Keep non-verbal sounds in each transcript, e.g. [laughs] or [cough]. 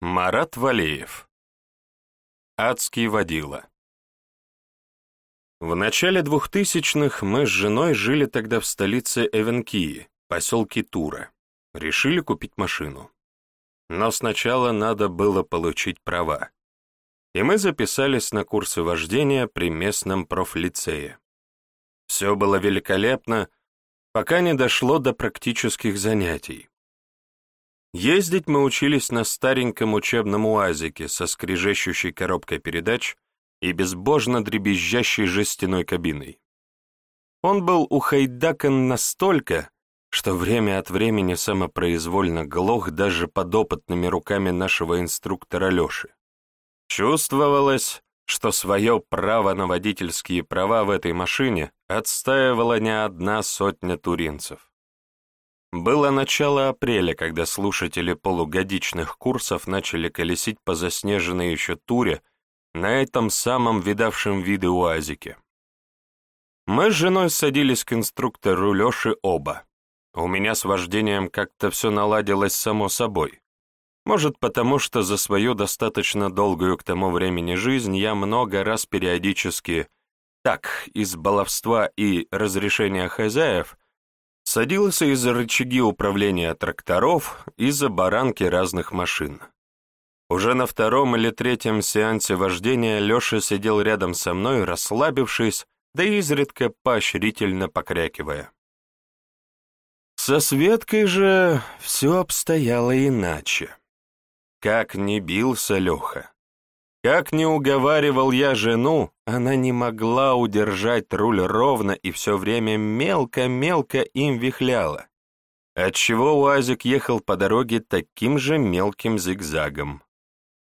Марат Валеев. Адский водила. В начале двухтысячных мы с женой жили тогда в столице Эвенкии, поселке Тура. Решили купить машину. Но сначала надо было получить права. И мы записались на курсы вождения при местном профлицее. Все было великолепно, пока не дошло до практических занятий. Ездить мы учились на стареньком учебном УАЗике со скрежещущей коробкой передач и безбожно дребезжащей жестяной кабиной. Он был ухайдакан настолько, что время от времени самопроизвольно глох даже под опытными руками нашего инструктора Леши. Чувствовалось, что свое право на водительские права в этой машине отстаивала не одна сотня туринцев. Было начало апреля, когда слушатели полугодичных курсов начали колесить по заснеженной еще туре на этом самом видавшем виды УАЗике. Мы с женой садились к инструктору Леши оба. У меня с вождением как-то все наладилось само собой. Может, потому что за свою достаточно долгую к тому времени жизнь я много раз периодически, так, из баловства и разрешения хозяев, садился из-за рычаги управления тракторов и за баранки разных машин. Уже на втором или третьем сеансе вождения Леша сидел рядом со мной, расслабившись, да изредка поощрительно покрякивая. Со Светкой же все обстояло иначе. Как не бился Леха, как не уговаривал я жену, она не могла удержать руль ровно и все время мелко-мелко им вихляла, отчего УАЗик ехал по дороге таким же мелким зигзагом,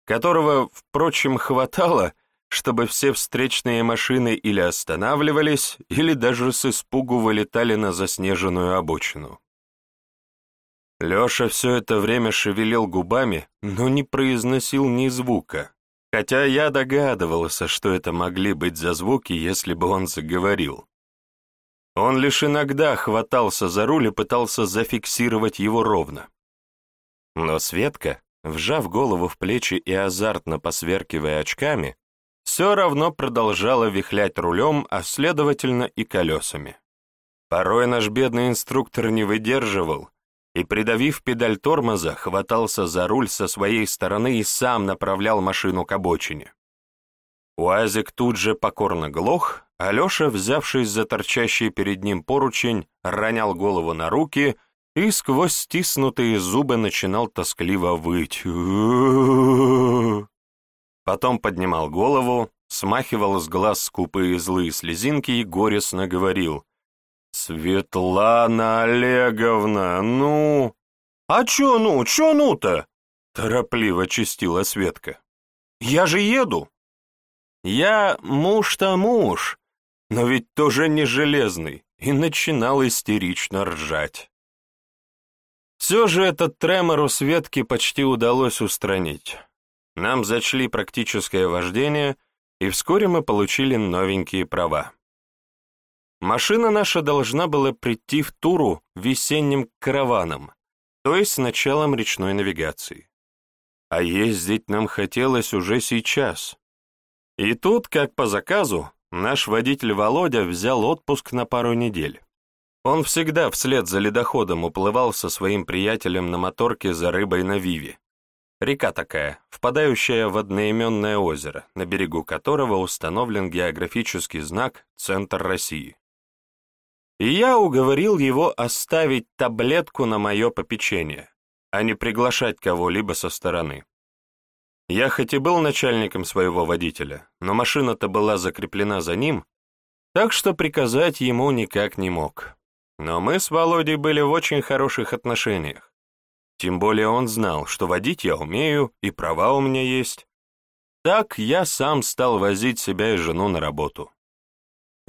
которого, впрочем, хватало, чтобы все встречные машины или останавливались, или даже с испугу вылетали на заснеженную обочину. Леша все это время шевелил губами, но не произносил ни звука, хотя я догадывался, что это могли быть за звуки, если бы он заговорил. Он лишь иногда хватался за руль и пытался зафиксировать его ровно. Но Светка, вжав голову в плечи и азартно посверкивая очками, все равно продолжала вихлять рулем, а следовательно и колесами. Порой наш бедный инструктор не выдерживал и, придавив педаль тормоза, хватался за руль со своей стороны и сам направлял машину к обочине. Уазик тут же покорно глох, а Леша, взявшись за торчащий перед ним поручень, ронял голову на руки и сквозь стиснутые зубы начинал тоскливо выть. [laughs] Потом поднимал голову, смахивал с глаз скупые злые слезинки и горестно говорил «Светлана Олеговна, ну...» «А чё ну, чё ну-то?» — торопливо чистила Светка. «Я же еду!» «Я муж-то муж, но ведь тоже не железный», и начинал истерично ржать. Все же этот тремор у Светки почти удалось устранить. Нам зачли практическое вождение, и вскоре мы получили новенькие права. Машина наша должна была прийти в Туру весенним караваном, то есть с началом речной навигации. А ездить нам хотелось уже сейчас. И тут, как по заказу, наш водитель Володя взял отпуск на пару недель. Он всегда вслед за ледоходом уплывал со своим приятелем на моторке за рыбой на Виве. Река такая, впадающая в одноименное озеро, на берегу которого установлен географический знак «Центр России» и я уговорил его оставить таблетку на мое попечение, а не приглашать кого-либо со стороны. Я хоть и был начальником своего водителя, но машина-то была закреплена за ним, так что приказать ему никак не мог. Но мы с Володей были в очень хороших отношениях. Тем более он знал, что водить я умею и права у меня есть. Так я сам стал возить себя и жену на работу.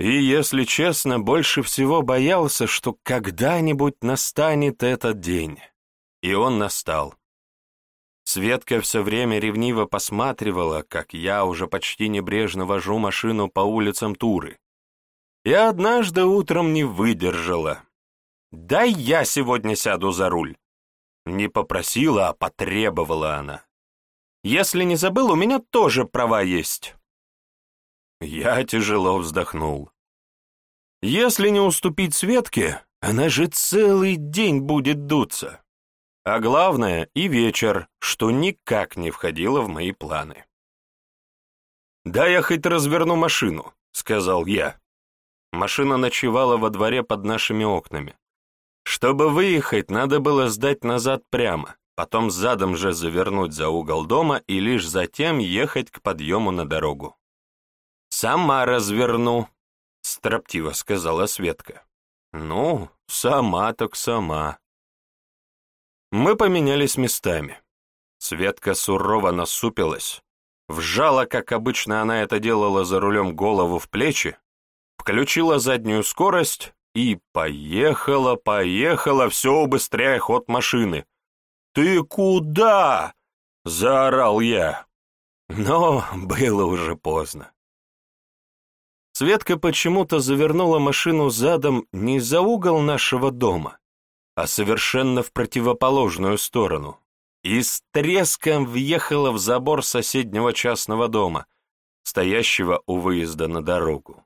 И, если честно, больше всего боялся, что когда-нибудь настанет этот день. И он настал. Светка все время ревниво посматривала, как я уже почти небрежно вожу машину по улицам Туры. И однажды утром не выдержала. «Дай я сегодня сяду за руль!» Не попросила, а потребовала она. Если не забыл, у меня тоже права есть». Я тяжело вздохнул. Если не уступить Светке, она же целый день будет дуться. А главное, и вечер, что никак не входило в мои планы. «Да я хоть разверну машину», — сказал я. Машина ночевала во дворе под нашими окнами. Чтобы выехать, надо было сдать назад прямо, потом задом же завернуть за угол дома и лишь затем ехать к подъему на дорогу. «Сама разверну», — строптиво сказала Светка. «Ну, сама так сама». Мы поменялись местами. Светка сурово насупилась, вжала, как обычно она это делала за рулем, голову в плечи, включила заднюю скорость и поехала, поехала, все убыстряя ход машины. «Ты куда?» — заорал я. Но было уже поздно. Светка почему-то завернула машину задом не за угол нашего дома, а совершенно в противоположную сторону, и с треском въехала в забор соседнего частного дома, стоящего у выезда на дорогу.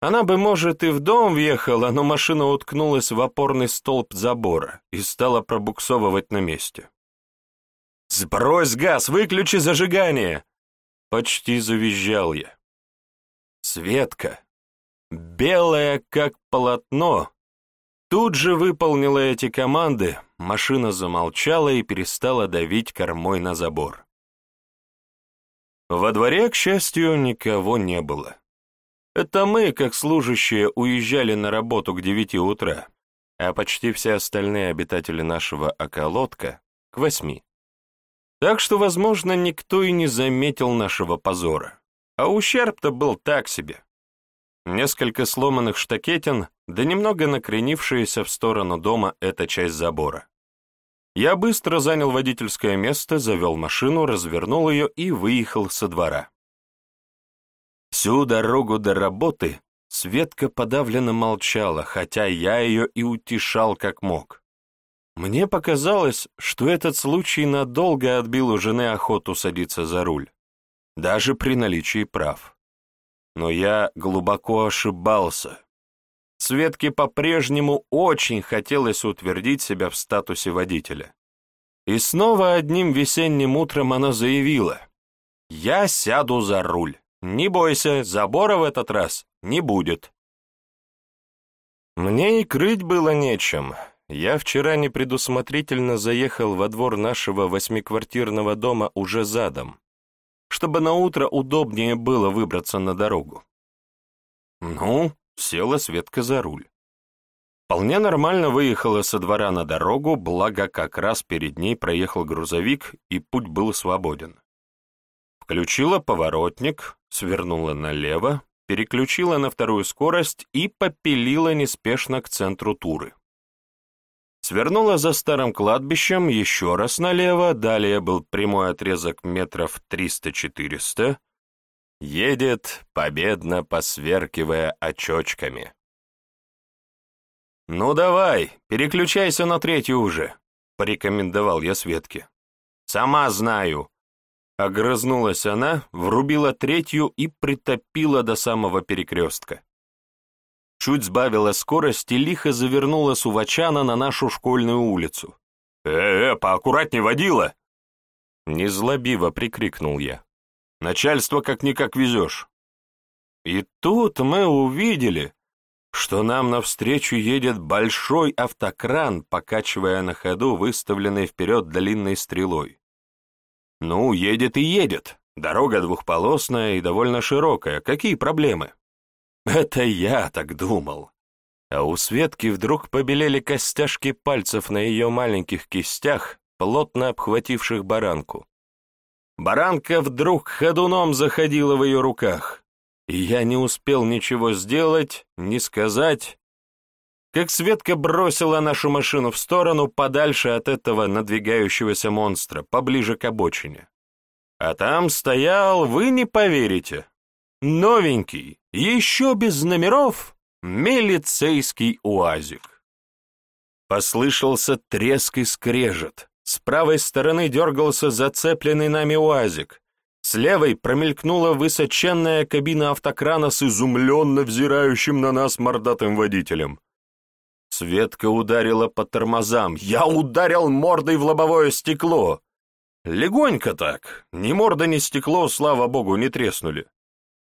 Она бы, может, и в дом въехала, но машина уткнулась в опорный столб забора и стала пробуксовывать на месте. «Сбрось газ, выключи зажигание!» Почти завизжал я. Светка, белая как полотно, тут же выполнила эти команды, машина замолчала и перестала давить кормой на забор. Во дворе, к счастью, никого не было. Это мы, как служащие, уезжали на работу к девяти утра, а почти все остальные обитатели нашего околотка — к восьми. Так что, возможно, никто и не заметил нашего позора. А ущерб-то был так себе. Несколько сломанных штакетин, да немного накренившаяся в сторону дома эта часть забора. Я быстро занял водительское место, завел машину, развернул ее и выехал со двора. Всю дорогу до работы Светка подавленно молчала, хотя я ее и утешал как мог. Мне показалось, что этот случай надолго отбил у жены охоту садиться за руль, даже при наличии прав. Но я глубоко ошибался. Светке по-прежнему очень хотелось утвердить себя в статусе водителя. И снова одним весенним утром она заявила, «Я сяду за руль». Не бойся, забора в этот раз не будет. Мне и крыть было нечем. Я вчера непредусмотрительно заехал во двор нашего восьмиквартирного дома уже задом, чтобы на утро удобнее было выбраться на дорогу. Ну, села Светка за руль. Вполне нормально выехала со двора на дорогу, благо как раз перед ней проехал грузовик, и путь был свободен. Включила поворотник, свернула налево, переключила на вторую скорость и попилила неспешно к центру туры. Свернула за старым кладбищем еще раз налево, далее был прямой отрезок метров 300-400. Едет, победно посверкивая очочками. «Ну давай, переключайся на третью уже», — порекомендовал я Светке. «Сама знаю, Огрызнулась она, врубила третью и притопила до самого перекрестка. Чуть сбавила скорость и лихо завернула с Увачана на нашу школьную улицу. «Э-э, поаккуратней водила!» Незлобиво прикрикнул я. «Начальство как-никак везешь». И тут мы увидели, что нам навстречу едет большой автокран, покачивая на ходу выставленной вперед длинной стрелой. Ну, едет и едет. Дорога двухполосная и довольно широкая. Какие проблемы? Это я так думал. А у Светки вдруг побелели костяшки пальцев на ее маленьких кистях, плотно обхвативших баранку. Баранка вдруг ходуном заходила в ее руках, и я не успел ничего сделать, ни сказать, как Светка бросила нашу машину в сторону, подальше от этого надвигающегося монстра, поближе к обочине. А там стоял, вы не поверите, новенький, еще без номеров, милицейский уазик. Послышался треск и скрежет, С правой стороны дергался зацепленный нами УАЗик. С левой промелькнула высоченная кабина автокрана с изумленно взирающим на нас мордатым водителем. Светка ударила по тормозам. Я ударил мордой в лобовое стекло. Легонько так. Ни морда, ни стекло, слава богу, не треснули.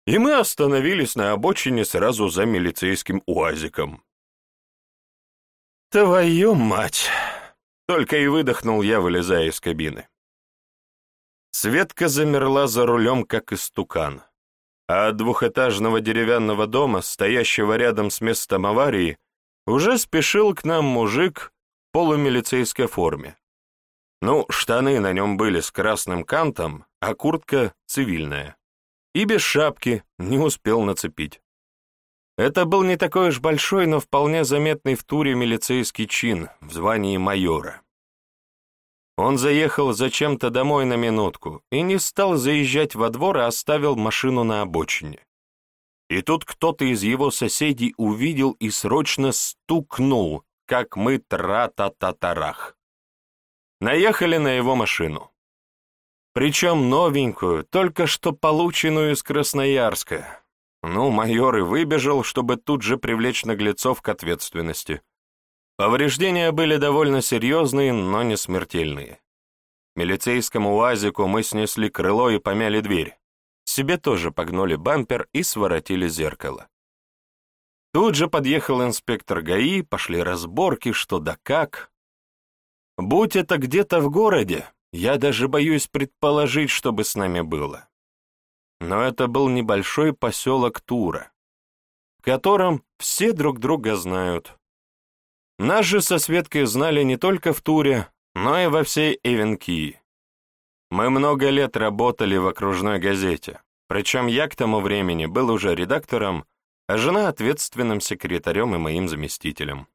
И мы остановились на обочине сразу за милицейским уазиком. «Твою мать!» — только и выдохнул я, вылезая из кабины. Светка замерла за рулем, как истукан. А от двухэтажного деревянного дома, стоящего рядом с местом аварии, уже спешил к нам мужик в полумилицейской форме. Ну, штаны на нем были с красным кантом, а куртка цивильная. И без шапки не успел нацепить. Это был не такой уж большой, но вполне заметный в туре милицейский чин в звании майора. Он заехал зачем-то домой на минутку и не стал заезжать во двор, а оставил машину на обочине. И тут кто-то из его соседей увидел и срочно стукнул, как мы тра-та-та-тарах. Наехали на его машину. Причем новенькую, только что полученную из Красноярска. Ну, майор и выбежал, чтобы тут же привлечь наглецов к ответственности. Повреждения были довольно серьезные, но не смертельные. Милицейскому УАЗику мы снесли крыло и помяли дверь. Себе тоже погнули бампер и своротили зеркало. Тут же подъехал инспектор ГАИ, пошли разборки, что да как. Будь это где-то в городе, я даже боюсь предположить, что бы с нами было. Но это был небольшой поселок Тура, в котором все друг друга знают. Нас же со Светкой знали не только в Туре, но и во всей Эвенкии. Мы много лет работали в окружной газете, причем я к тому времени был уже редактором, а жена ответственным секретарем и моим заместителем.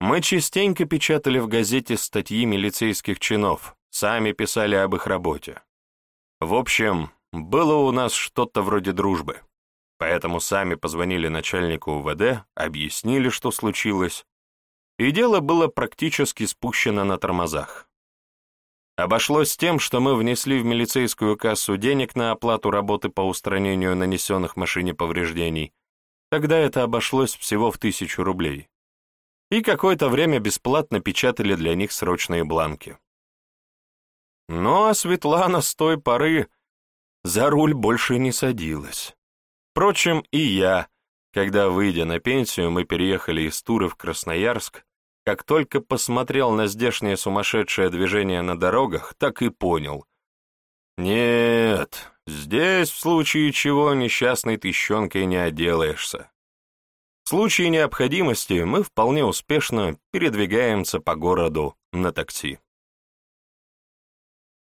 Мы частенько печатали в газете статьи милицейских чинов, сами писали об их работе. В общем, было у нас что-то вроде дружбы, поэтому сами позвонили начальнику УВД, объяснили, что случилось, и дело было практически спущено на тормозах. Обошлось тем, что мы внесли в милицейскую кассу денег на оплату работы по устранению нанесенных машине повреждений. Тогда это обошлось всего в тысячу рублей. И какое-то время бесплатно печатали для них срочные бланки. А Светлана с той поры за руль больше не садилась. Впрочем, и я, когда, выйдя на пенсию, мы переехали из Туры в Красноярск, как только посмотрел на здешнее сумасшедшее движение на дорогах, так и понял. Нет, здесь в случае чего несчастной тыщенкой не отделаешься. В случае необходимости мы вполне успешно передвигаемся по городу на такси.